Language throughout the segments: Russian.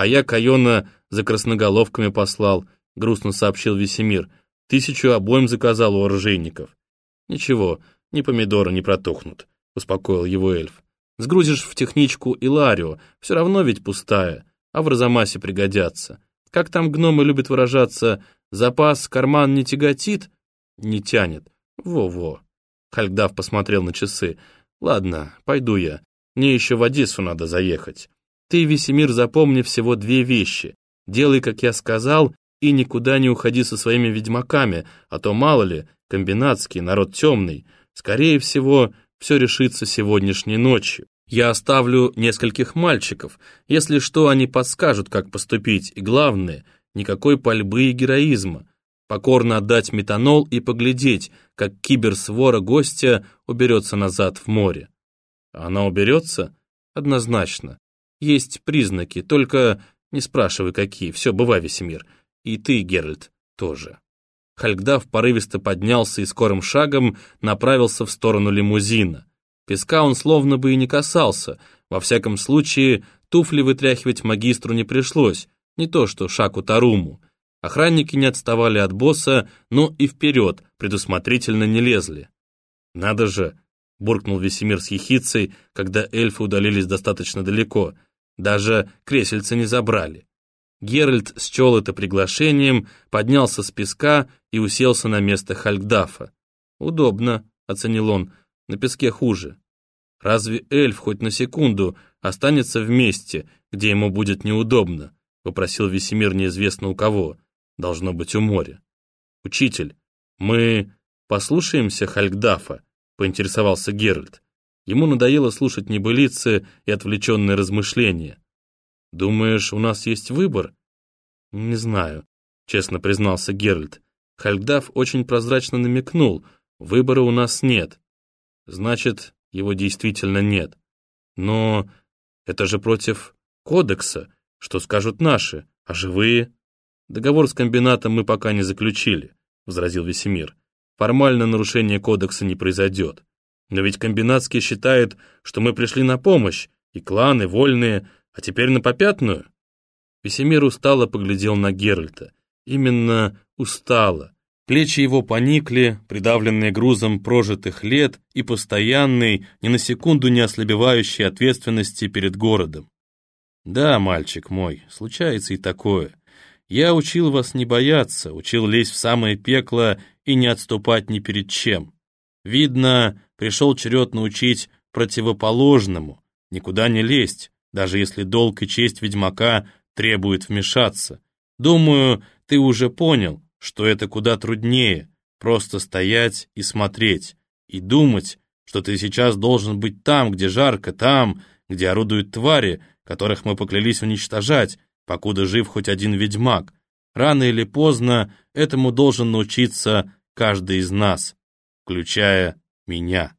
А я Кайона за красноголовками послал, грустно сообщил Весемир. Тысячу обоим заказал у оружейников. Ничего, ни помидоры не протухнут, успокоил его эльф. Сгрузишь в техничку и Ларио, все равно ведь пустая, а в Розамасе пригодятся. Как там гномы любят выражаться, запас карман не тяготит? Не тянет. Во-во. Хальгдав посмотрел на часы. Ладно, пойду я. Мне еще в Одессу надо заехать. Ты, Весемир, запомни всего две вещи. Делай, как я сказал, и никуда не уходи со своими ведьмаками, а то, мало ли, комбинатский, народ темный. Скорее всего, все решится сегодняшней ночью. Я оставлю нескольких мальчиков. Если что, они подскажут, как поступить. И главное, никакой пальбы и героизма. Покорно отдать метанол и поглядеть, как киберсвора гостя уберется назад в море. Она уберется? Однозначно. Есть признаки, только не спрашивай, какие. Все, бывай, Весемир. И ты, Геральт, тоже. Хальгдав порывисто поднялся и скорым шагом направился в сторону лимузина. Песка он словно бы и не касался, во всяком случае, туфли вытряхивать магистру не пришлось, не то что Шаку Таруму. Охранники не отставали от босса, но и вперед предусмотрительно не лезли. «Надо же!» — буркнул Весемир с ехицей, когда эльфы удалились достаточно далеко. Даже кресельца не забрали. Геральт счел это приглашением, поднялся с песка и уселся на место Хальгдафа. «Удобно», — оценил он, — «на песке хуже». «Разве эльф хоть на секунду останется в месте, где ему будет неудобно?» — попросил Весемир неизвестно у кого. Должно быть, у моря. «Учитель, мы послушаемся Хальгдафа?» — поинтересовался Геральт. Ему надоело слушать небылицы и отвлеченные размышления. «Думаешь, у нас есть выбор?» «Не знаю», — честно признался Геральт. Хальгдаф очень прозрачно намекнул, выбора у нас нет. Значит, его действительно нет. Но это же против кодекса. Что скажут наши? А живые? Договор с комбинатом мы пока не заключили, возразил Весемир. Формально нарушение кодекса не произойдет. Но ведь комбинатский считает, что мы пришли на помощь, и кланы, вольные, а теперь на попятную? Весемир устало поглядел на Геральта. Именно устало. Плечи его поникли, придавленные грузом прожитых лет и постоянной, ни на секунду не ослабевающей ответственности перед городом. Да, мальчик мой, случается и такое. Я учил вас не бояться, учил лезть в самое пекло и не отступать ни перед чем. Видно, пришел черед научить противоположному, никуда не лезть, даже если долг и честь ведьмака требует вмешаться. Думаю, ты уже понял, что это куда труднее, просто стоять и смотреть, и думать, что ты сейчас должен быть там, где жарко, там, где орудуют твари, которых мы поклялись уничтожать, покуда жив хоть один ведьмак. Рано или поздно этому должен научиться каждый из нас, включая меня.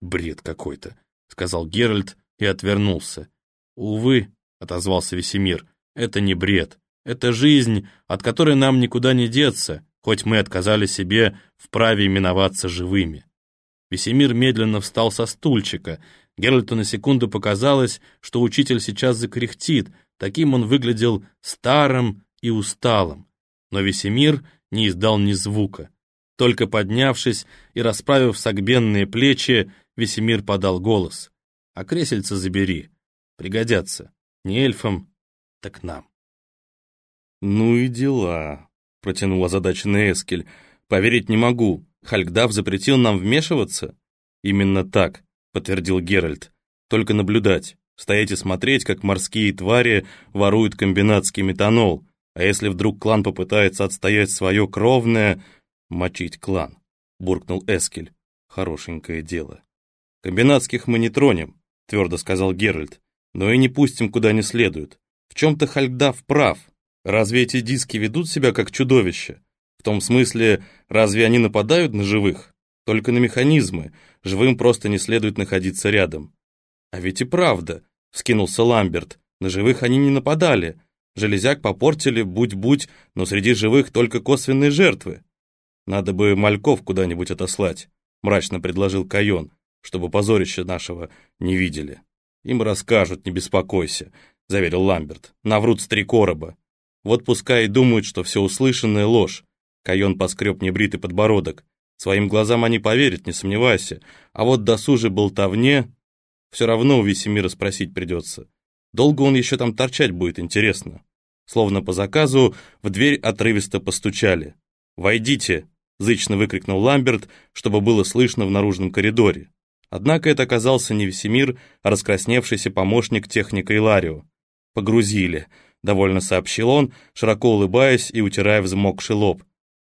Бред какой-то, сказал Геральт и отвернулся. «Увы», — отозвался Весемир, — «это не бред. Это жизнь, от которой нам никуда не деться, хоть мы отказали себе в праве именоваться живыми». Весемир медленно встал со стульчика. Геральту на секунду показалось, что учитель сейчас закряхтит, таким он выглядел старым и усталым. Но Весемир не издал ни звука. Только поднявшись и расправив согбенные плечи, Весемир подал голос. «А кресельца забери, Пригодятся. Не эльфам, так нам. «Ну и дела», — протянул озадаченный Эскель. «Поверить не могу. Хальгдав запретил нам вмешиваться?» «Именно так», — подтвердил Геральт. «Только наблюдать. Стоять и смотреть, как морские твари воруют комбинатский метанол. А если вдруг клан попытается отстоять свое кровное... Мочить клан», — буркнул Эскель. «Хорошенькое дело». «Комбинатских мы не тронем», — твердо сказал Геральт но и не пустим куда не следует. В чем-то Хальгдав прав. Разве эти диски ведут себя как чудовища? В том смысле, разве они нападают на живых? Только на механизмы. Живым просто не следует находиться рядом. А ведь и правда, вскинулся Ламберт. На живых они не нападали. Железяк попортили, будь-будь, но среди живых только косвенные жертвы. Надо бы мальков куда-нибудь отослать, мрачно предложил Кайон, чтобы позорище нашего не видели. Им расскажут, не беспокойся. — заверил Ламберт. «Наврут с три короба. Вот пускай и думают, что все услышанное — ложь». Кайон поскреб небритый подбородок. Своим глазам они поверят, не сомневайся. А вот досуже болтовне все равно у Весемира спросить придется. Долго он еще там торчать будет, интересно. Словно по заказу в дверь отрывисто постучали. «Войдите!» — зычно выкрикнул Ламберт, чтобы было слышно в наружном коридоре. Однако это оказался не Весемир, а раскрасневшийся помощник техника Иларио. «Погрузили», — довольно сообщил он, широко улыбаясь и утирая взмокший лоб.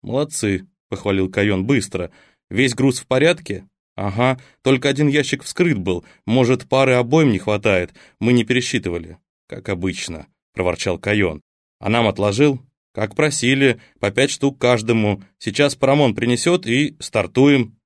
«Молодцы», — похвалил Кайон быстро. «Весь груз в порядке?» «Ага, только один ящик вскрыт был. Может, пары обоим не хватает. Мы не пересчитывали». «Как обычно», — проворчал Кайон. «А нам отложил?» «Как просили, по пять штук каждому. Сейчас Парамон принесет и стартуем».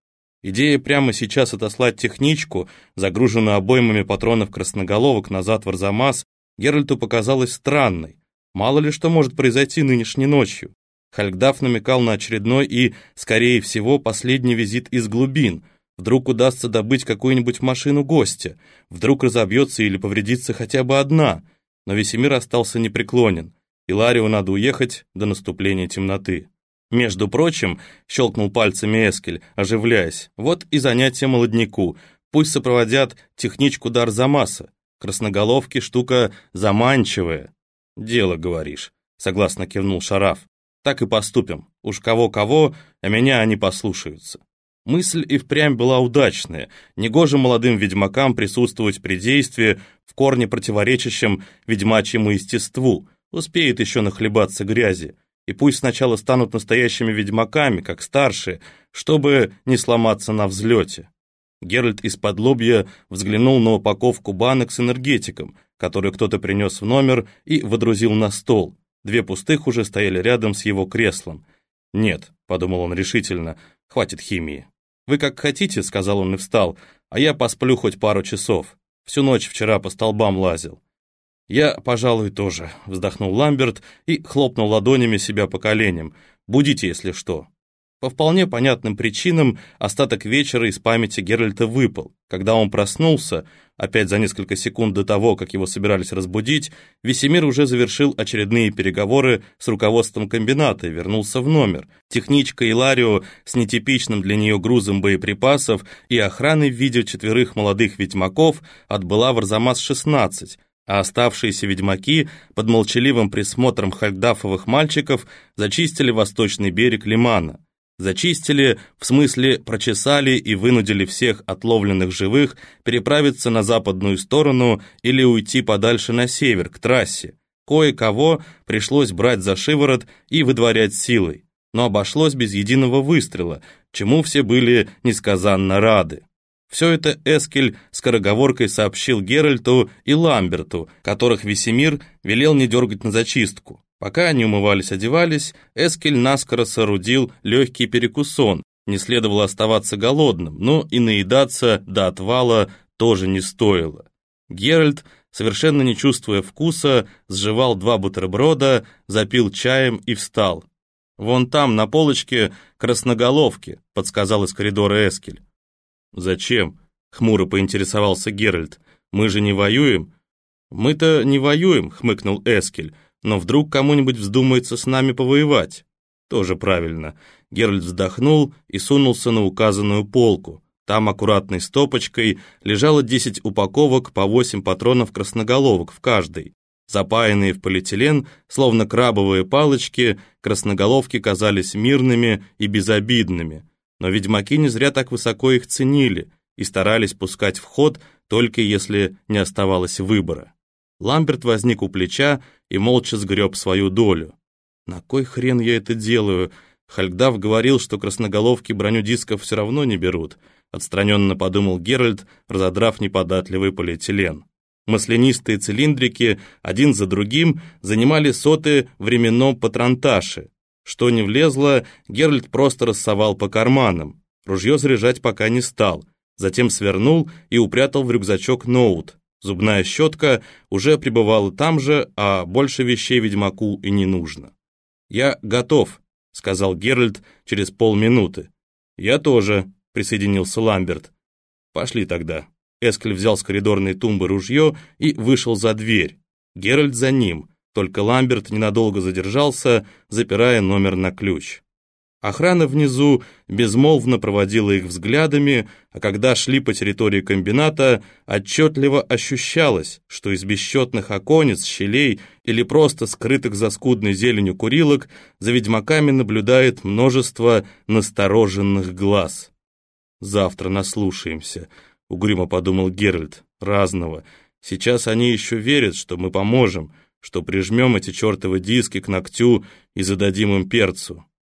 Идея прямо сейчас отослать техничку, загруженную обоймами патронов красноголовок назад в Арзамас, Геральту показалась странной. Мало ли что может произойти нынешней ночью. Хальгдаф намекал на очередной и, скорее всего, последний визит из глубин. Вдруг удастся добыть какую-нибудь машину гостя, вдруг разобьется или повредится хотя бы одна. Но Весемир остался непреклонен. Иларию надо уехать до наступления темноты. Между прочим, щелкнул пальцами Эскель, оживляясь, вот и занятие молодняку. Пусть сопроводят техничку дар Замаса. Красноголовки штука заманчивая. Дело, говоришь, согласно кивнул Шараф. Так и поступим. Уж кого-кого, а меня они послушаются. Мысль и впрямь была удачная. Негоже молодым ведьмакам присутствовать при действии, в корне противоречащем ведьмачьему естеству. Успеет еще нахлебаться грязи. И пусть сначала станут настоящими ведьмаками, как старшие, чтобы не сломаться на взлете. Геральт из-под лобья взглянул на упаковку банок с энергетиком, которую кто-то принес в номер и водрузил на стол. Две пустых уже стояли рядом с его креслом. «Нет», — подумал он решительно, — «хватит химии». «Вы как хотите», — сказал он и встал, «а я посплю хоть пару часов. Всю ночь вчера по столбам лазил». «Я, пожалуй, тоже», — вздохнул Ламберт и хлопнул ладонями себя по коленям. «Будите, если что». По вполне понятным причинам остаток вечера из памяти Геральта выпал. Когда он проснулся, опять за несколько секунд до того, как его собирались разбудить, Весемир уже завершил очередные переговоры с руководством комбината и вернулся в номер. Техничка Иларио с нетипичным для нее грузом боеприпасов и охраной в виде четверых молодых ведьмаков отбыла в Арзамас-16, а оставшиеся ведьмаки под молчаливым присмотром хальдафовых мальчиков зачистили восточный берег Лимана. Зачистили, в смысле прочесали и вынудили всех отловленных живых переправиться на западную сторону или уйти подальше на север, к трассе. Кое-кого пришлось брать за шиворот и выдворять силой. Но обошлось без единого выстрела, чему все были несказанно рады. Все это Эскель скороговоркой сообщил Геральту и Ламберту, которых Весемир велел не дергать на зачистку. Пока они умывались-одевались, Эскель наскоро соорудил легкий перекусон. Не следовало оставаться голодным, но и наедаться до отвала тоже не стоило. Геральт, совершенно не чувствуя вкуса, сживал два бутерброда, запил чаем и встал. «Вон там, на полочке, красноголовки», — подсказал из коридора Эскель. «Зачем?» — хмуро поинтересовался Геральт. «Мы же не воюем». «Мы-то не воюем», — хмыкнул Эскель. Но вдруг кому-нибудь вздумается с нами повоевать? Тоже правильно. Геральт вздохнул и сунулся на указанную полку. Там аккуратной стопочкой лежало 10 упаковок по 8 патронов красноголовок в каждой. Запаянные в полиэтилен, словно крабовые палочки, красноголовки казались мирными и безобидными. Но ведьмаки не зря так высоко их ценили и старались пускать в ход, только если не оставалось выбора. Ламберт возник у плеча и молча сгреб свою долю. «На кой хрен я это делаю?» Хальгдав говорил, что красноголовки броню дисков все равно не берут. Отстраненно подумал Геральт, разодрав неподатливый полиэтилен. Маслянистые цилиндрики один за другим занимали соты временном патронташе. Что не влезло, Геральт просто рассовал по карманам. Ружье заряжать пока не стал. Затем свернул и упрятал в рюкзачок ноут. Зубная щетка уже пребывала там же, а больше вещей ведьмаку и не нужно. «Я готов», — сказал Геральт через полминуты. «Я тоже», — присоединился Ламберт. «Пошли тогда». Эскль взял с коридорной тумбы ружье и вышел за дверь. Геральт за ним, только Ламберт ненадолго задержался, запирая номер на ключ. Охрана внизу безмолвно проводила их взглядами, а когда шли по территории комбината, отчетливо ощущалось, что из бесчетных оконец, щелей или просто скрытых за скудной зеленью курилок за ведьмаками наблюдает множество настороженных глаз. «Завтра наслушаемся», — угрюмо подумал Геральт, — «разного. Сейчас они еще верят, что мы поможем, что прижмем эти чертовы диски к ногтю и зададим им перцу.